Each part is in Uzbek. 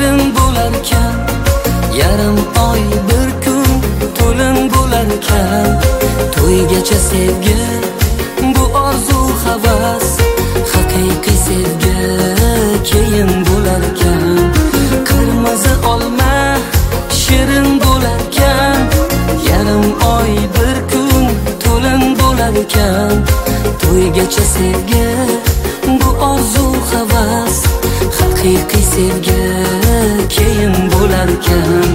yerim bo'larkan yarim oy bir kun to'lin bo'larkan. To'ygacha sevgi bu orzu havas haqiqiy sevgi keyin bo'larkan. Qirmizi olma shirin bo'larkan. Yarim oy bir kun to'lin bo'larkan. To'ygacha sevgi bu orzu havas haqiqiy sevgi keyin bo'larkan.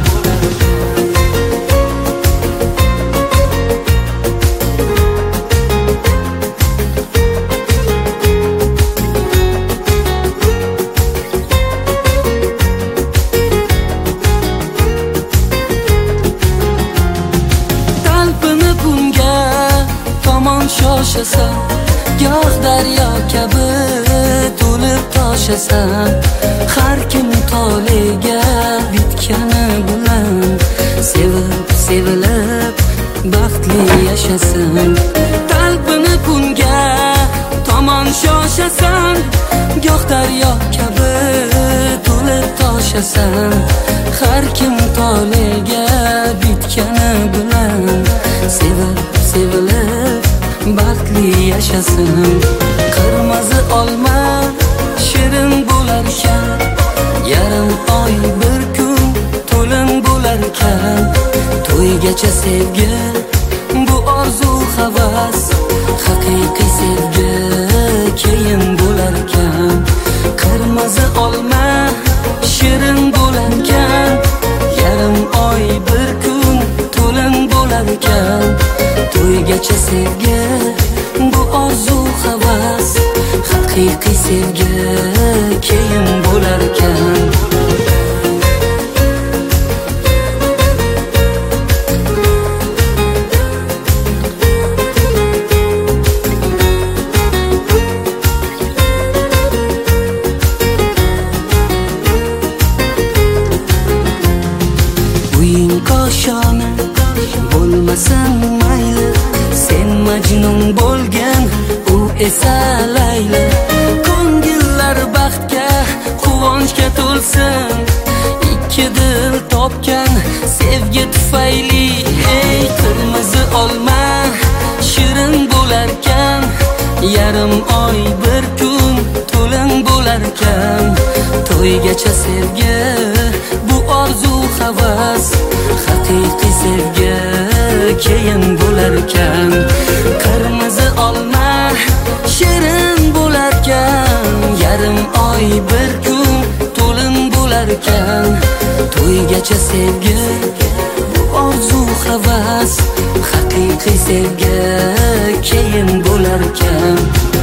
Talpinib unga tomon shoshasan goh daryo kabi to'lib har kim toliga bitgani bilan sevib sevilib baxtli yashasin. Talpinib unga tomon shoshasan goh daryo kabi to'lib toshasan. Har kim toliga bitgani bilan sevib sevilib baxtli yashasin. To'ygacha sevgi bu orzu havas. Haqiqiy sevgi keyin bo'larkan qirmizi olma shirin bo'larkan yarim oy bir kun to'lin bo'larkan to'ygacha sevgi bu orzu havas. Haqiqiy sevgi keyin bo'larkan bo'lmasin mayli sen majnun bo'lgan u esa layli ko'ngillar baxtga quvonchga to'lsin ikki dil topgan sevgi tufayli. Ey qirmizi olma shirin bo'larkan yarim oy bir kun to'lin bo'larkan. To'ygacha sevgi orzu havas haqiqiy sevgi keyin bo'larkan. Qirmizi olma shirin bo'larkan. Yarim oy bir kun to'lin bo'larkan. To'ygacha sevgi bu orzu havas haqiqiy sevgi keyin bo'larkan.